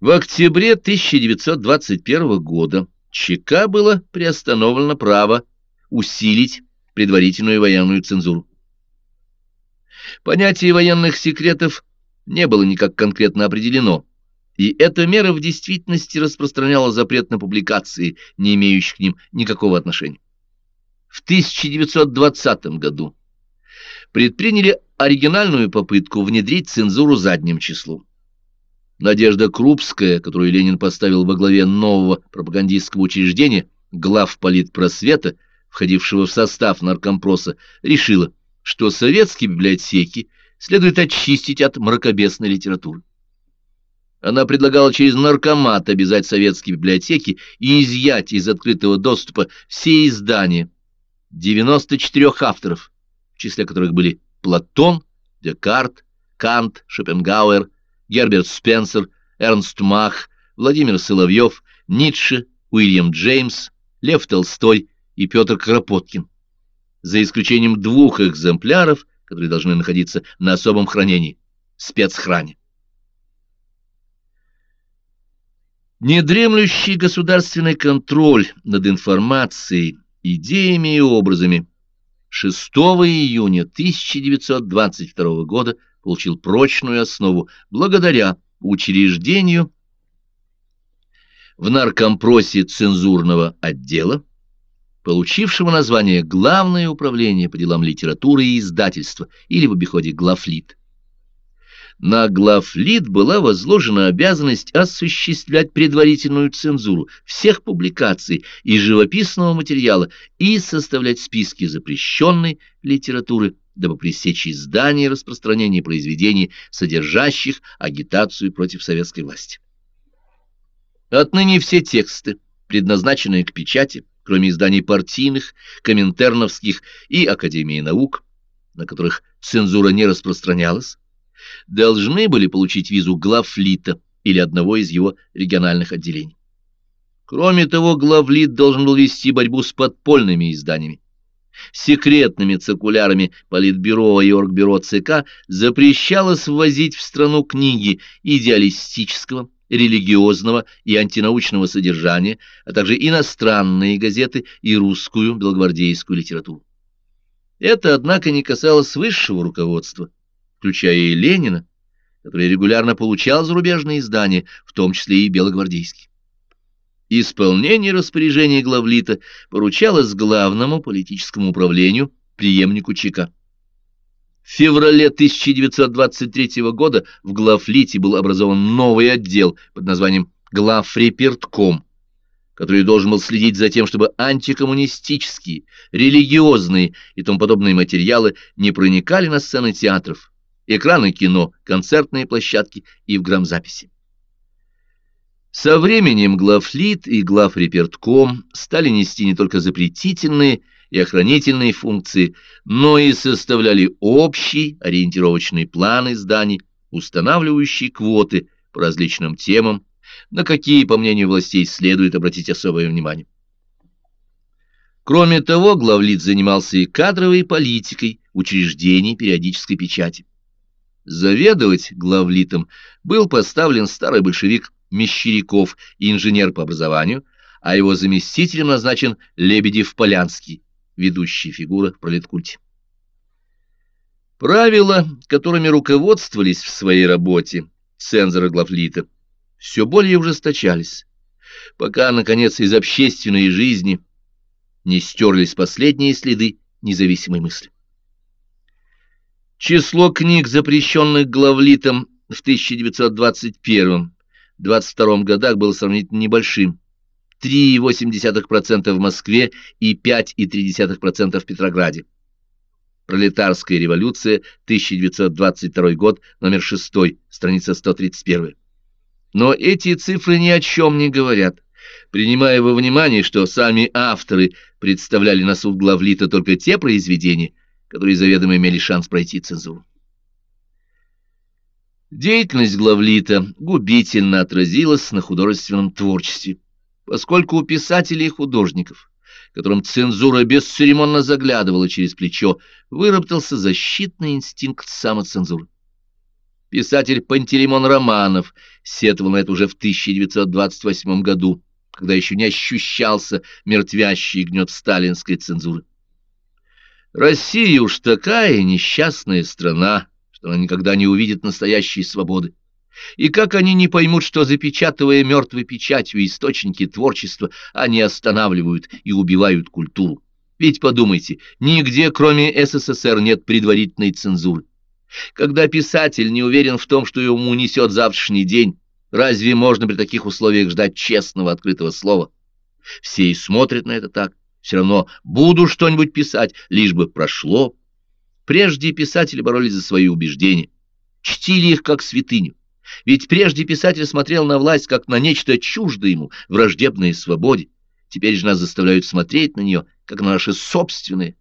В октябре 1921 года ЧК было приостановлено право усилить предварительную военную цензуру. Понятие военных секретов не было никак конкретно определено, и эта мера в действительности распространяла запрет на публикации, не имеющих к ним никакого отношения. В 1920 году предприняли оригинальную попытку внедрить цензуру задним числом. Надежда Крупская, которую Ленин поставил во главе нового пропагандистского учреждения, глав политпросвета, входившего в состав наркомпроса, решила, что советские библиотеки следует очистить от мракобесной литературы. Она предлагала через наркомат обязать советские библиотеки и изъять из открытого доступа все издания 94 авторов, в числе которых были Платон, Декарт, Кант, Шопенгауэр, Герберт Спенсер, Эрнст Мах, Владимир Соловьев, Ницше, Уильям Джеймс, Лев Толстой и Петр Кропоткин, за исключением двух экземпляров, которые должны находиться на особом хранении – спецхране. Недремлющий государственный контроль над информацией, идеями и образами 6 июня 1922 года получил прочную основу благодаря учреждению в наркомпросе цензурного отдела, получившего название Главное управление по делам литературы и издательства или в обиходе Главлит. На главлит была возложена обязанность осуществлять предварительную цензуру всех публикаций и живописного материала и составлять списки запрещенной литературы, дабы пресечь издание и распространение произведений, содержащих агитацию против советской власти. Отныне все тексты, предназначенные к печати, кроме изданий партийных, коминтерновских и Академии наук, на которых цензура не распространялась, должны были получить визу главлита или одного из его региональных отделений. Кроме того, главлит должен был вести борьбу с подпольными изданиями. Секретными циркулярами Политбюро и Оргбюро ЦК запрещалось ввозить в страну книги идеалистического, религиозного и антинаучного содержания, а также иностранные газеты и русскую белогвардейскую литературу. Это, однако, не касалось высшего руководства, включая и Ленина, который регулярно получал зарубежные издания, в том числе и белогвардейские. Исполнение распоряжений главлита поручалось главному политическому управлению, преемнику ЧК. В феврале 1923 года в главлите был образован новый отдел под названием «Главрепертком», который должен был следить за тем, чтобы антикоммунистические, религиозные и тому подобные материалы не проникали на сцены театров, экраны кино, концертные площадки и в грамзаписи. Со временем главлит и главрепертком стали нести не только запретительные и охранительные функции, но и составляли общий ориентировочный план изданий, устанавливающий квоты по различным темам, на какие, по мнению властей, следует обратить особое внимание. Кроме того, главлит занимался и кадровой политикой учреждений периодической печати. Заведовать главлитом был поставлен старый большевик Мещеряков, инженер по образованию, а его заместителем назначен Лебедев-Полянский, ведущая фигура в пролеткульте. Правила, которыми руководствовались в своей работе цензоры главлита, все более ужесточались, пока, наконец, из общественной жизни не стерлись последние следы независимой мысли. Число книг, запрещенных главлитом в 1921-22 годах, было сравнительно небольшим. 3,8% в Москве и 5,3% в Петрограде. Пролетарская революция, 1922 год, номер 6, страница 131. Но эти цифры ни о чем не говорят, принимая во внимание, что сами авторы представляли на суд главлита только те произведения, которые заведомо имели шанс пройти цензуру. Деятельность главлита губительно отразилась на художественном творчестве, поскольку у писателей и художников, которым цензура бесцеремонно заглядывала через плечо, выработался защитный инстинкт самоцензуры. Писатель Пантелеймон Романов сетовал на это уже в 1928 году, когда еще не ощущался мертвящий гнет сталинской цензуры. Россия уж такая несчастная страна, что она никогда не увидит настоящей свободы. И как они не поймут, что, запечатывая мертвой печатью источники творчества, они останавливают и убивают культуру? Ведь подумайте, нигде, кроме СССР, нет предварительной цензуры. Когда писатель не уверен в том, что ему несет завтрашний день, разве можно при таких условиях ждать честного открытого слова? Все и смотрят на это так. Все равно буду что-нибудь писать, лишь бы прошло. Прежде писатели боролись за свои убеждения, чтили их как святыню. Ведь прежде писатель смотрел на власть как на нечто чуждое ему, враждебное свободе. Теперь же нас заставляют смотреть на нее, как на наши собственные.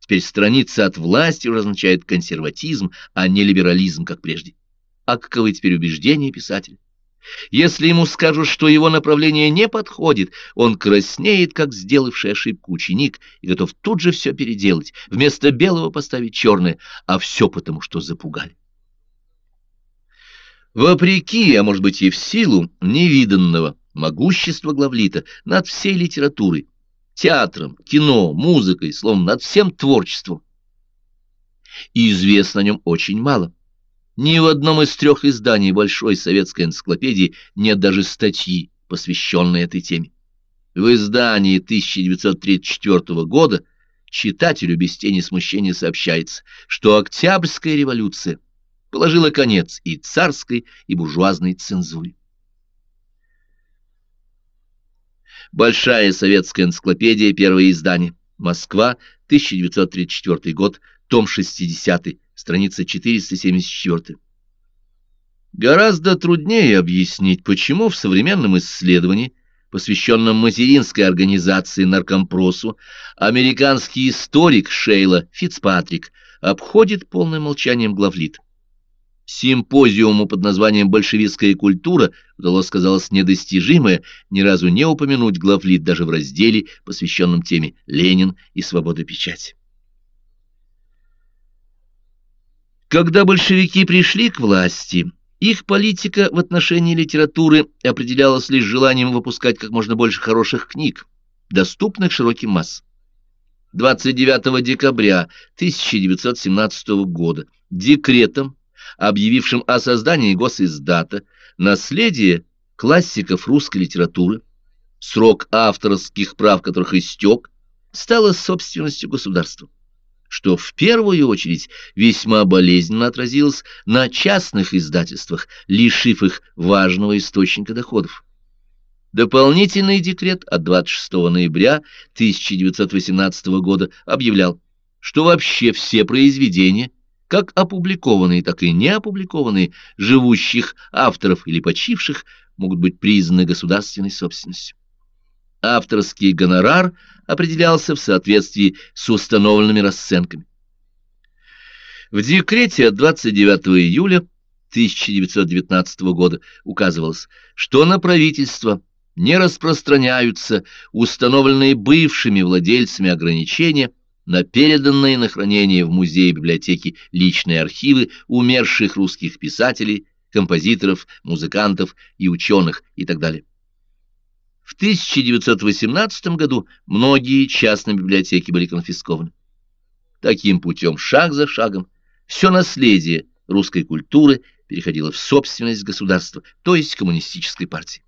Теперь страница от власти уже означает консерватизм, а не либерализм, как прежде. А каковы теперь убеждения писателя? Если ему скажут, что его направление не подходит, он краснеет, как сделавший ошибку ученик, и готов тут же все переделать, вместо белого поставить черное, а все потому, что запугали. Вопреки, а может быть и в силу невиданного могущества главлита над всей литературой, театром, кино, музыкой, словом, над всем творчеством. И известно о нем очень мало. Ни в одном из трех изданий Большой советской энциклопедии нет даже статьи, посвященной этой теме. В издании 1934 года читателю без тени смущения сообщается, что Октябрьская революция положила конец и царской, и буржуазной цензуре. Большая советская энциклопедия, первое издание. Москва, 1934 год, том 60, страница 474. Гораздо труднее объяснить, почему в современном исследовании, посвященном материнской организации наркомпросу, американский историк Шейла Фицпатрик обходит полным молчанием главлит. Симпозиуму под названием «Большевистская культура» удалось, казалось, недостижимое ни разу не упомянуть главлит даже в разделе, посвященном теме «Ленин и свобода печати». Когда большевики пришли к власти, их политика в отношении литературы определялась лишь желанием выпускать как можно больше хороших книг, доступных широким массам. 29 декабря 1917 года декретом объявившим о создании госиздата «Наследие классиков русской литературы», срок авторских прав которых истек, стало собственностью государства, что в первую очередь весьма болезненно отразилось на частных издательствах, лишив их важного источника доходов. Дополнительный декрет от 26 ноября 1918 года объявлял, что вообще все произведения – как опубликованные, так и неопубликованные, живущих авторов или почивших, могут быть признаны государственной собственностью. Авторский гонорар определялся в соответствии с установленными расценками. В декрете от 29 июля 1919 года указывалось, что на правительство не распространяются установленные бывшими владельцами ограничения – на переданные на хранение в музее и библиотеки личные архивы умерших русских писателей, композиторов, музыкантов и ученых и так далее. В 1918 году многие частные библиотеки были конфискованы. Таким путем, шаг за шагом, все наследие русской культуры переходило в собственность государства, то есть коммунистической партии.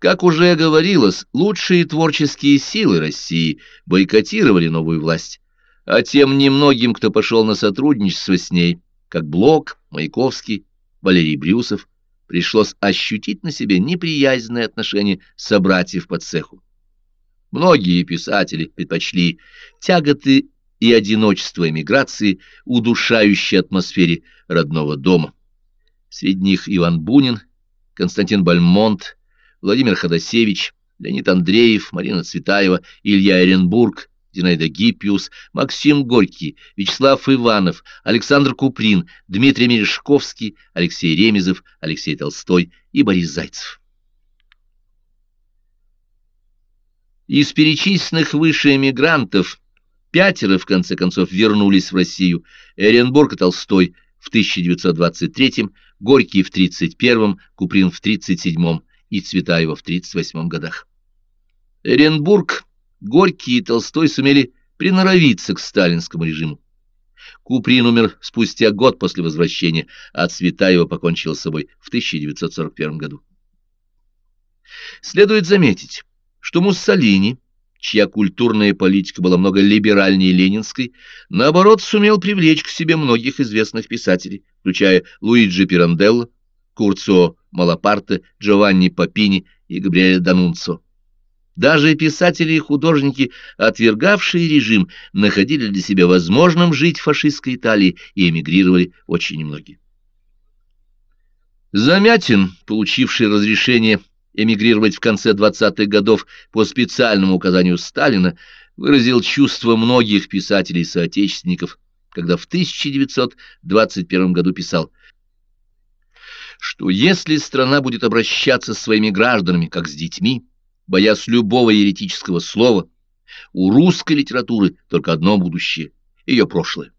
Как уже говорилось, лучшие творческие силы России бойкотировали новую власть, а тем немногим, кто пошел на сотрудничество с ней, как Блок, Маяковский, Валерий Брюсов, пришлось ощутить на себе неприязненное отношение собратьев по цеху. Многие писатели предпочли тяготы и одиночество эмиграции, удушающей атмосфере родного дома. Среди них Иван Бунин, Константин Бальмонт, Владимир Ходосевич, Леонид Андреев, Марина Цветаева, Илья Эренбург, Зинаида Гиппиус, Максим Горький, Вячеслав Иванов, Александр Куприн, Дмитрий Мережковский, Алексей Ремезов, Алексей Толстой и Борис Зайцев. Из перечисленных выше эмигрантов пятеро, в конце концов, вернулись в Россию, Эренбург и Толстой, в 1923, Горький в 1931, Куприн в 1937 и Цветаева в 1938 годах. Эренбург, Горький и Толстой сумели приноровиться к сталинскому режиму. Куприн умер спустя год после возвращения, а Цветаева покончила с собой в 1941 году. Следует заметить, что Муссолини, чья культурная политика была много либеральнее ленинской, наоборот сумел привлечь к себе многих известных писателей, включая Луиджи Пиранделло, Курцо Малапарте, Джованни Папини и Габриэля Данунцо. Даже писатели и художники, отвергавшие режим, находили для себя возможным жить в фашистской Италии и эмигрировали очень немногие. Замятин, получивший разрешение эмигрировать в конце 20-х годов по специальному указанию Сталина, выразил чувство многих писателей-соотечественников, когда в 1921 году писал, что если страна будет обращаться с своими гражданами как с детьми, боясь любого еретического слова, у русской литературы только одно будущее — ее прошлое.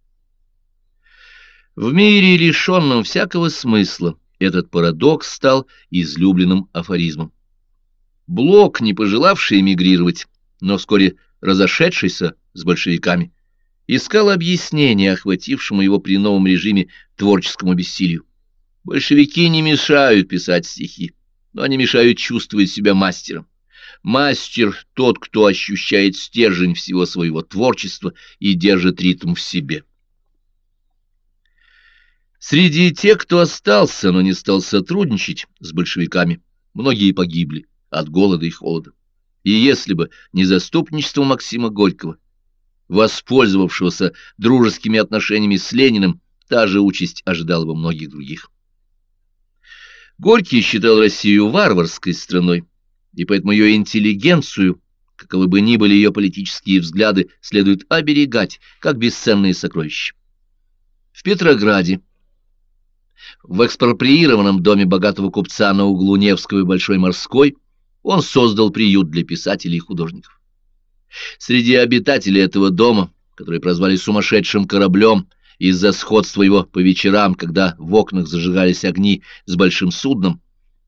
В мире, лишенном всякого смысла, этот парадокс стал излюбленным афоризмом. Блок, не пожелавший эмигрировать, но вскоре разошедшийся с большевиками, искал объяснение охватившему его при новом режиме творческому бессилию. Большевики не мешают писать стихи, но они мешают чувствовать себя мастером. Мастер — тот, кто ощущает стержень всего своего творчества и держит ритм в себе. Среди тех, кто остался, но не стал сотрудничать с большевиками, многие погибли от голода и холода. И если бы не заступничество Максима Горького, воспользовавшегося дружескими отношениями с Лениным, та же участь ожидала бы многих других. Горький считал Россию варварской страной, и поэтому ее интеллигенцию, каковы бы ни были ее политические взгляды, следует оберегать, как бесценные сокровища. В Петрограде в экспроприированном доме богатого купца на углу Невского и Большой Морской он создал приют для писателей и художников. Среди обитателей этого дома, которые прозвали сумасшедшим кораблем из-за сходства его по вечерам, когда в окнах зажигались огни с большим судном,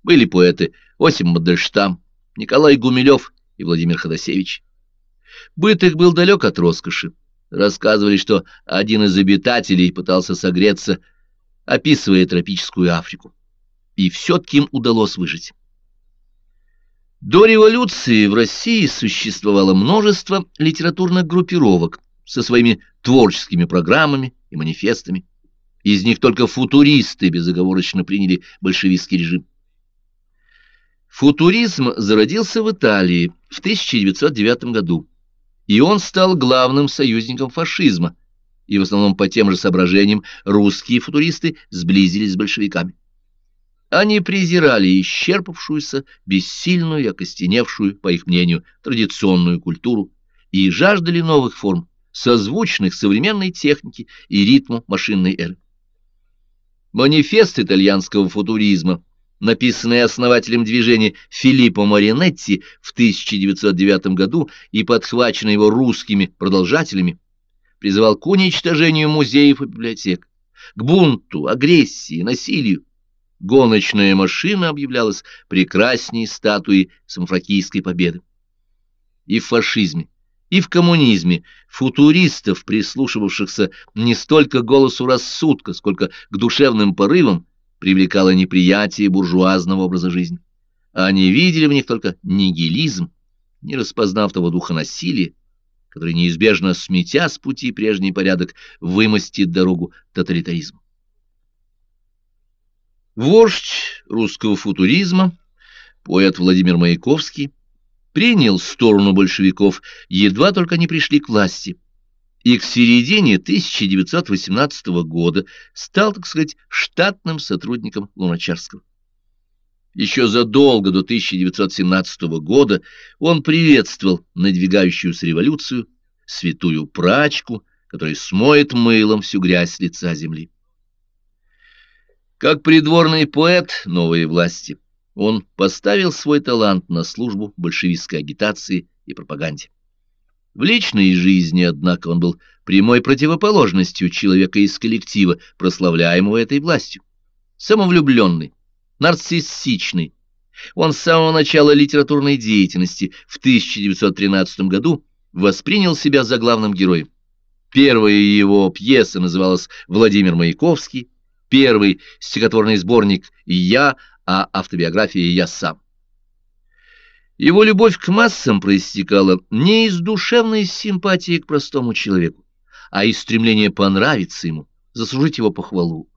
были поэты Осип Мандельштам, Николай Гумилев и Владимир Ходосевич. Быт их был далек от роскоши. Рассказывали, что один из обитателей пытался согреться описывая тропическую Африку. И все-таки им удалось выжить. До революции в России существовало множество литературных группировок со своими творческими программами и манифестами. Из них только футуристы безоговорочно приняли большевистский режим. Футуризм зародился в Италии в 1909 году, и он стал главным союзником фашизма – и в основном по тем же соображениям русские футуристы сблизились с большевиками. Они презирали исчерпавшуюся, бессильную и окостеневшую, по их мнению, традиционную культуру и жаждали новых форм, созвучных современной технике и ритму машинной эры. Манифест итальянского футуризма, написанный основателем движения Филиппо Маринетти в 1909 году и подхваченный его русскими продолжателями, призывал к уничтожению музеев и библиотек, к бунту, агрессии, насилию. Гоночная машина объявлялась прекрасней статуи самофракийской победы. И в фашизме, и в коммунизме футуристов, прислушивавшихся не столько голосу рассудка, сколько к душевным порывам, привлекало неприятие буржуазного образа жизни. Они видели в них только нигилизм, не распознав того духа насилия, который, неизбежно сметя с пути прежний порядок, вымостит дорогу тоталитаризму. Вождь русского футуризма, поэт Владимир Маяковский, принял сторону большевиков, едва только они пришли к власти, и к середине 1918 года стал, так сказать, штатным сотрудником Луначарского. Еще задолго до 1917 года он приветствовал надвигающуюся революцию, святую прачку, которая смоет мылом всю грязь с лица земли. Как придворный поэт новой власти, он поставил свой талант на службу большевистской агитации и пропаганде. В личной жизни, однако, он был прямой противоположностью человека из коллектива, прославляемого этой властью. Самовлюбленный, нарциссичный. Он с самого начала литературной деятельности в 1913 году воспринял себя за главным героем. Первая его пьеса называлась «Владимир Маяковский», первый стихотворный сборник «Я», а автобиография «Я сам». Его любовь к массам проистекала не из душевной симпатии к простому человеку, а из стремления понравиться ему, заслужить его похвалу.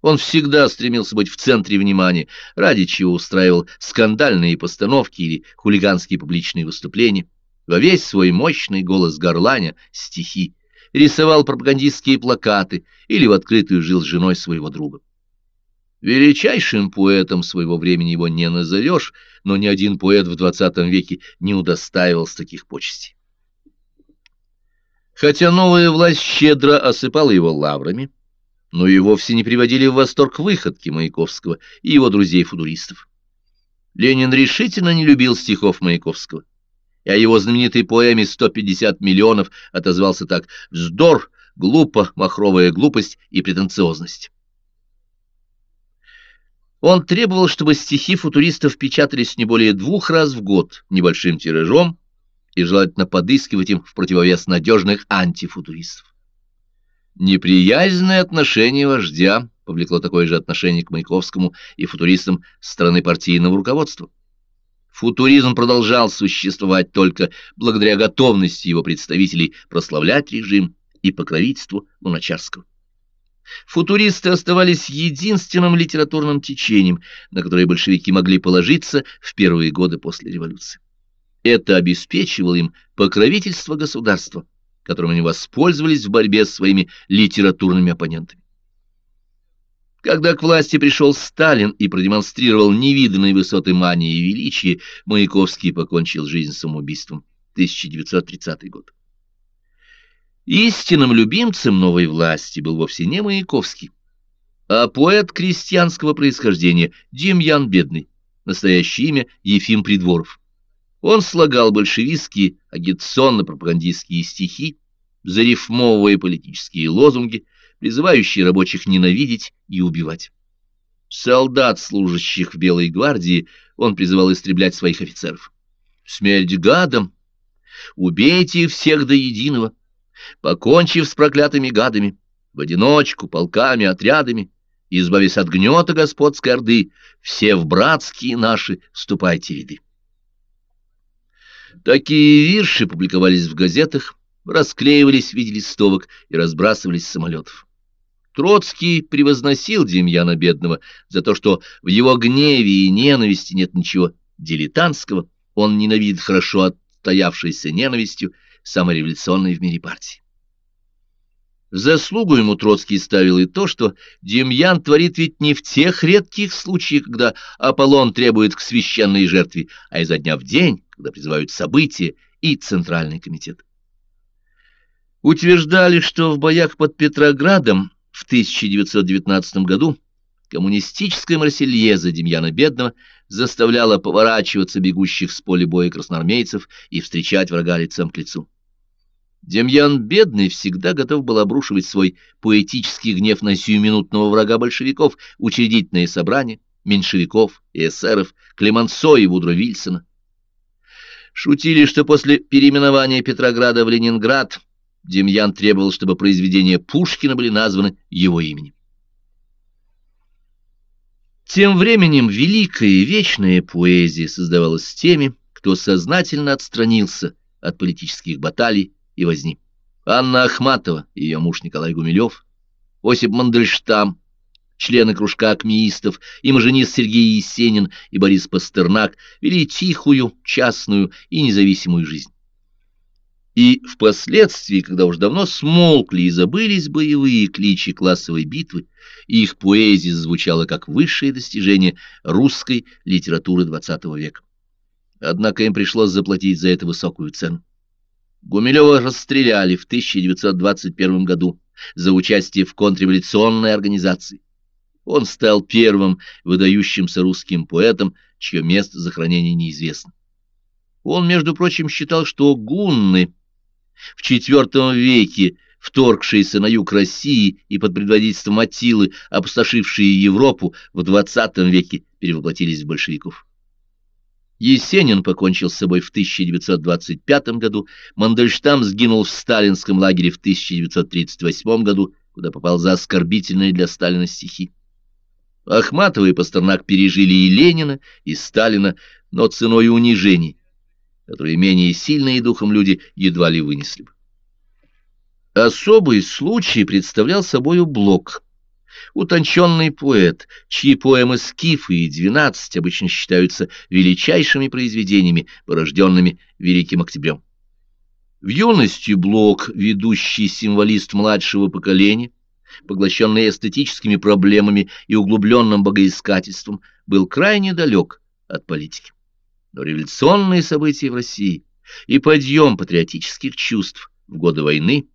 Он всегда стремился быть в центре внимания, ради чего устраивал скандальные постановки или хулиганские публичные выступления, во весь свой мощный голос горланя стихи, рисовал пропагандистские плакаты или в открытую жил с женой своего друга. Величайшим поэтом своего времени его не назовешь, но ни один поэт в XX веке не удостаивался таких почестей. Хотя новая власть щедро осыпала его лаврами, но и вовсе не приводили в восторг выходки Маяковского и его друзей-футуристов. Ленин решительно не любил стихов Маяковского, и о его знаменитой поэме «150 миллионов» отозвался так «вздор, глупо, махровая глупость и претенциозность». Он требовал, чтобы стихи футуристов печатались не более двух раз в год небольшим тиражом и желательно подыскивать им в противовес надежных антифутуристов. Неприязненное отношение вождя повлекло такое же отношение к Маяковскому и футуристам страны партийного руководства. Футуризм продолжал существовать только благодаря готовности его представителей прославлять режим и покровительству Луначарского. Футуристы оставались единственным литературным течением, на которое большевики могли положиться в первые годы после революции. Это обеспечивало им покровительство государства, которым они воспользовались в борьбе с своими литературными оппонентами. Когда к власти пришел Сталин и продемонстрировал невиданные высоты мании и величия, Маяковский покончил жизнь самоубийством. 1930 год. Истинным любимцем новой власти был вовсе не Маяковский, а поэт крестьянского происхождения Демьян Бедный, настоящее имя Ефим Придворов. Он слагал большевистские агитационно-пропагандистские стихи, зарифмовывая политические лозунги, призывающие рабочих ненавидеть и убивать. Солдат, служащих в Белой гвардии, он призывал истреблять своих офицеров. «Смерть гадам! Убейте всех до единого!» Покончив с проклятыми гадами, в одиночку, полками, отрядами, избавясь от гнета господской орды, все в братские наши вступайте ряды. Такие вирши публиковались в газетах, расклеивались в виде листовок и разбрасывались с самолетов. Троцкий превозносил Демьяна Бедного за то, что в его гневе и ненависти нет ничего дилетантского, он ненавидит хорошо отстоявшейся ненавистью самореволюционной в мире партии. В заслугу ему Троцкий ставил и то, что Демьян творит ведь не в тех редких случаях, когда Аполлон требует к священной жертве, а изо дня в день, когда призывают события и Центральный комитет. Утверждали, что в боях под Петроградом в 1919 году коммунистическая Марсельеза Демьяна Бедного заставляла поворачиваться бегущих с поля боя красноармейцев и встречать врага лицом к лицу. Демьян Бедный всегда готов был обрушивать свой поэтический гнев на сиюминутного врага большевиков, учредительные собрания, меньшевиков эсеров, Клемансо и Вудро Вильсона. Шутили, что после переименования Петрограда в Ленинград Демьян требовал, чтобы произведения Пушкина были названы его именем. Тем временем великая и вечная поэзия создавалась теми, кто сознательно отстранился от политических баталий и возни. Анна Ахматова, ее муж Николай Гумилев, Осип Мандельштам, члены кружка акмеистов, имажинист Сергей Есенин и Борис Пастернак вели тихую, частную и независимую жизнь. И впоследствии, когда уж давно смолкли и забылись боевые кличи классовой битвы, их поэзия звучала как высшее достижение русской литературы XX века. Однако им пришлось заплатить за это высокую цену. Гумилева расстреляли в 1921 году за участие в контрреволюционной организации. Он стал первым выдающимся русским поэтом, чье место захоронения неизвестно. Он, между прочим, считал, что гунны в IV веке вторгшиеся на юг России и под предводительством Атилы, опустошившие Европу в XX веке, перевоплотились в большевиков. Есенин покончил с собой в 1925 году, Мандельштам сгинул в сталинском лагере в 1938 году, куда попал за оскорбительные для Сталина стихи. Ахматова и Пастернак пережили и Ленина, и Сталина, но ценой унижений, которые менее сильные духом люди едва ли вынесли бы. Особый случай представлял собою Блок, утонченный поэт, чьи поэмы «Скифы» и «Двенадцать» обычно считаются величайшими произведениями, порожденными Великим Октябрем. В юности Блок, ведущий символист младшего поколения, поглощенный эстетическими проблемами и углубленным богоискательством, был крайне далек от политики. Но революционные события в России и подъем патриотических чувств в годы войны,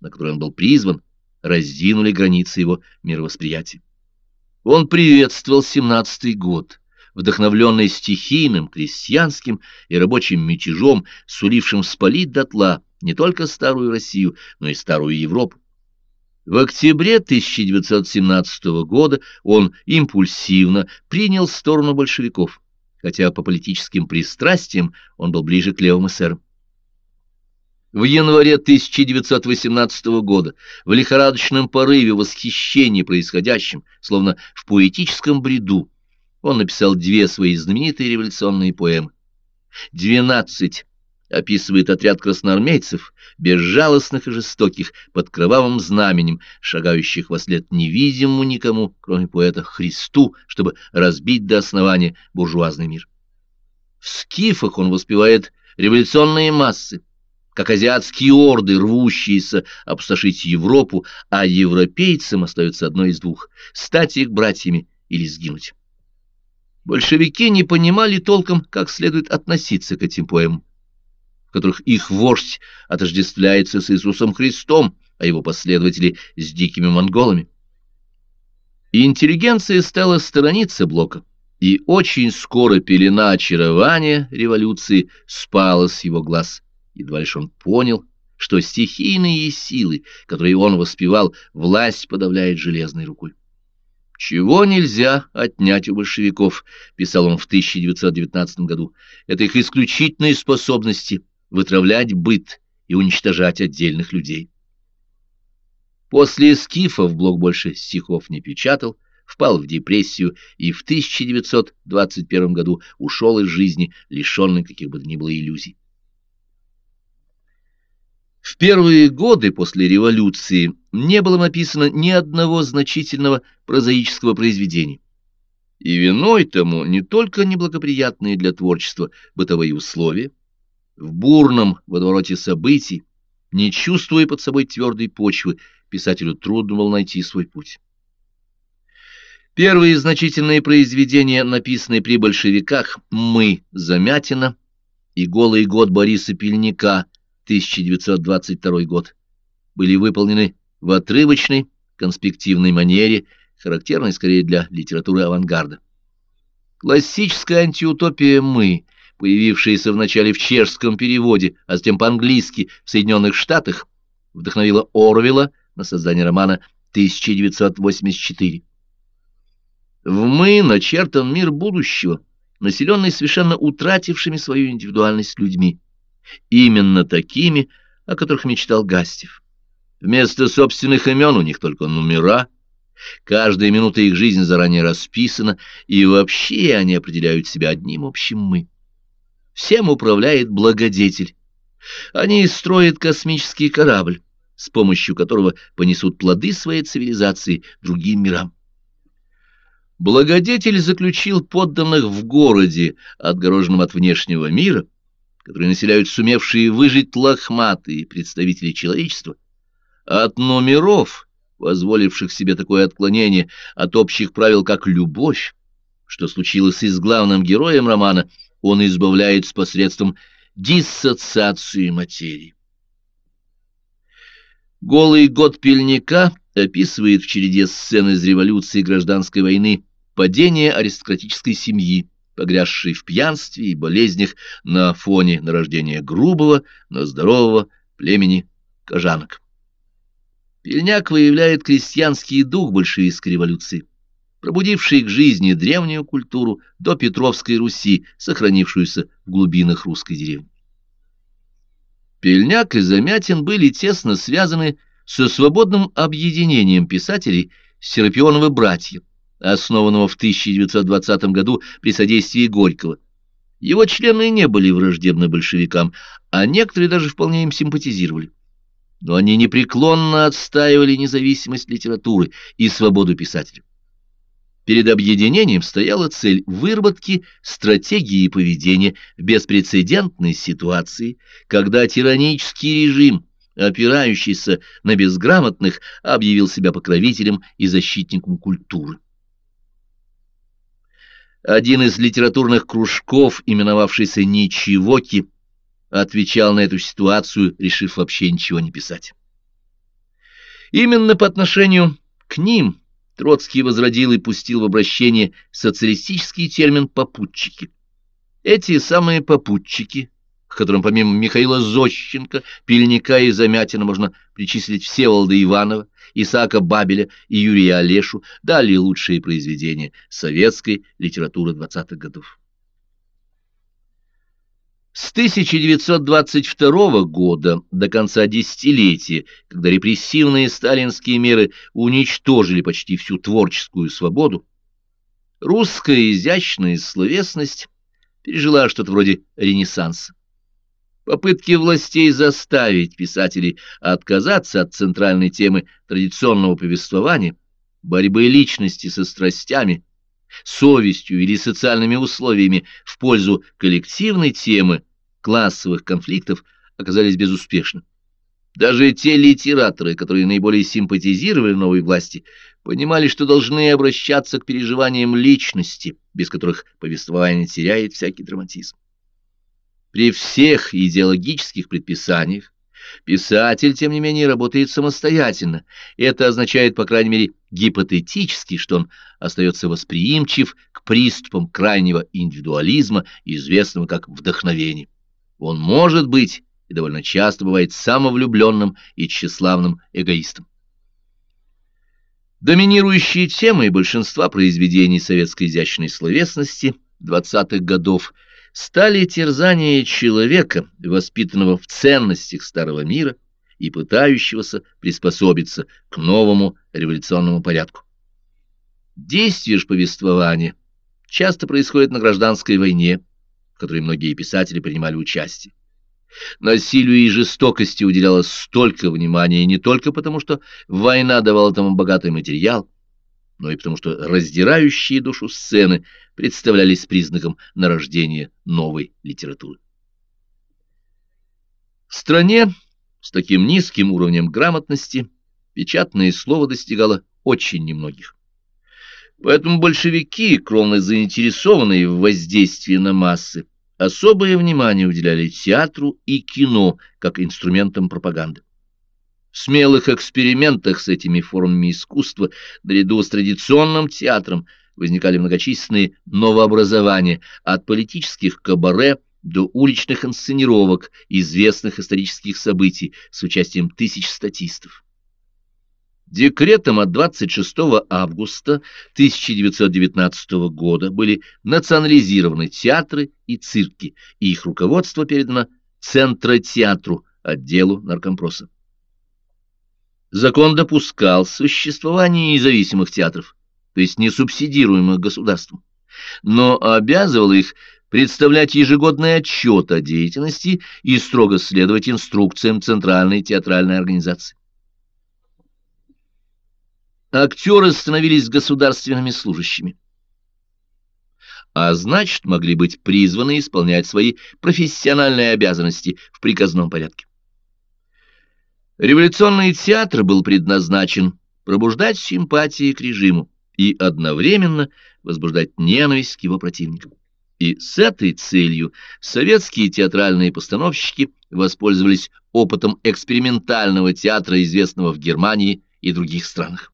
на который он был призван, раздвинули границы его мировосприятия. Он приветствовал семнадцатый год, вдохновленный стихийным, крестьянским и рабочим мятежом, сулившим спалить дотла не только старую Россию, но и старую Европу. В октябре 1917 года он импульсивно принял сторону большевиков, хотя по политическим пристрастиям он был ближе к левым эсерам. В январе 1918 года в лихорадочном порыве восхищения происходящим, словно в поэтическом бреду, он написал две свои знаменитые революционные поэмы. «Двенадцать» описывает отряд красноармейцев, безжалостных и жестоких, под кровавым знаменем, шагающих во след невидимому никому, кроме поэта Христу, чтобы разбить до основания буржуазный мир. В скифах он воспевает революционные массы, как азиатские орды, рвущиеся опустошить Европу, а европейцам остается одно из двух — стать их братьями или сгинуть. Большевики не понимали толком, как следует относиться к этим поэмам, в которых их вождь отождествляется с Иисусом Христом, а его последователи — с дикими монголами. И интеллигенция стала сторониться Блока, и очень скоро пелена очарования революции спала с его глаз — едва лишь он понял, что стихийные силы, которые он воспевал, власть подавляет железной рукой. «Чего нельзя отнять у большевиков», — писал он в 1919 году, — «это их исключительные способности вытравлять быт и уничтожать отдельных людей». После скифов Блок больше стихов не печатал, впал в депрессию и в 1921 году ушел из жизни, лишенный каких бы то ни было иллюзий. В первые годы после революции не было написано ни одного значительного прозаического произведения. И виной тому не только неблагоприятные для творчества бытовые условия, в бурном водовороте событий, не чувствуя под собой твердой почвы, писателю трудно было найти свой путь. Первые значительные произведения, написанные при большевиках, «Мы», «Замятина» и «Голый год» Бориса Пельника 1922 год, были выполнены в отрывочной, конспективной манере, характерной скорее для литературы авангарда. Классическая антиутопия «Мы», появившаяся вначале в чешском переводе, а затем по-английски в Соединенных Штатах, вдохновила Орвела на создание романа 1984. В «Мы» начертан мир будущего, населенный совершенно утратившими свою индивидуальность людьми именно такими, о которых мечтал Гастев. Вместо собственных имен у них только номера, каждая минута их жизни заранее расписана, и вообще они определяют себя одним общим «мы». Всем управляет благодетель. Они строят космический корабль, с помощью которого понесут плоды своей цивилизации другим мирам. Благодетель заключил подданных в городе, отгороженном от внешнего мира, которые населяют сумевшие выжить лохматые представители человечества, от номеров, позволивших себе такое отклонение от общих правил, как любовь, что случилось и с главным героем романа, он избавляется посредством диссоциации материи. «Голый год пельника» описывает в череде сцен из революции и гражданской войны падение аристократической семьи, погрязший в пьянстве и болезнях на фоне нарождения грубого, но здорового племени кожанок. Пельняк выявляет крестьянский дух большевистской революции, пробудивший к жизни древнюю культуру до Петровской Руси, сохранившуюся в глубинах русской деревни. Пельняк и Замятин были тесно связаны со свободным объединением писателей «Серапионовы братья», основанного в 1920 году при содействии Горького. Его члены не были враждебны большевикам, а некоторые даже вполне им симпатизировали но они непреклонно отстаивали независимость литературы и свободу писателя. Перед объединением стояла цель выработки стратегии поведения в беспрецедентной ситуации, когда тиранический режим, опирающийся на безграмотных, объявил себя покровителем и защитником культуры. Один из литературных кружков, именовавшийся «Ничегоки», отвечал на эту ситуацию, решив вообще ничего не писать. Именно по отношению к ним Троцкий возродил и пустил в обращение социалистический термин «попутчики». Эти самые попутчики, к которым помимо Михаила Зощенко, Пельника и Замятина можно причислить Всеволода Иванова, Исаака Бабеля и Юрия Олешу, дали лучшие произведения советской литературы 20-х годов. С 1922 года до конца десятилетия, когда репрессивные сталинские меры уничтожили почти всю творческую свободу, русская изящная словесность пережила что-то вроде ренессанса. Попытки властей заставить писателей отказаться от центральной темы традиционного повествования, борьбы личности со страстями, совестью или социальными условиями в пользу коллективной темы классовых конфликтов оказались безуспешны. Даже те литераторы, которые наиболее симпатизировали новой власти, понимали, что должны обращаться к переживаниям личности, без которых повествование теряет всякий драматизм. При всех идеологических предписаниях писатель, тем не менее, работает самостоятельно. Это означает, по крайней мере, гипотетически, что он остается восприимчив к приступам крайнего индивидуализма, известного как вдохновение. Он может быть и довольно часто бывает самовлюбленным и тщеславным эгоистом. Доминирующей темой большинства произведений советской изящной словесности 20-х годов стали терзания человека, воспитанного в ценностях старого мира и пытающегося приспособиться к новому революционному порядку. Действие же повествования часто происходит на гражданской войне, в которой многие писатели принимали участие. Насилию и жестокости уделялось столько внимания не только потому, что война давала тому богатый материал, но и потому, что раздирающие душу сцены представлялись признаком нарождения новой литературы. В стране с таким низким уровнем грамотности печатное слово достигало очень немногих. Поэтому большевики, кровно заинтересованные в воздействии на массы, особое внимание уделяли театру и кино как инструментам пропаганды. Смелых экспериментах с этими формами искусства, наряду с традиционным театром, возникали многочисленные новообразования от политических кабаре до уличных инсценировок известных исторических событий с участием тысяч статистов. Декретом от 26 августа 1919 года были национализированы театры и цирки, и их руководство передано Центротеатру, отделу наркомпроса. Закон допускал существование независимых театров, то есть не субсидируемых государством, но обязывал их представлять ежегодный отчет о деятельности и строго следовать инструкциям Центральной театральной организации актеры становились государственными служащими. А значит, могли быть призваны исполнять свои профессиональные обязанности в приказном порядке. Революционный театр был предназначен пробуждать симпатии к режиму и одновременно возбуждать ненависть к его противникам. И с этой целью советские театральные постановщики воспользовались опытом экспериментального театра, известного в Германии и других странах.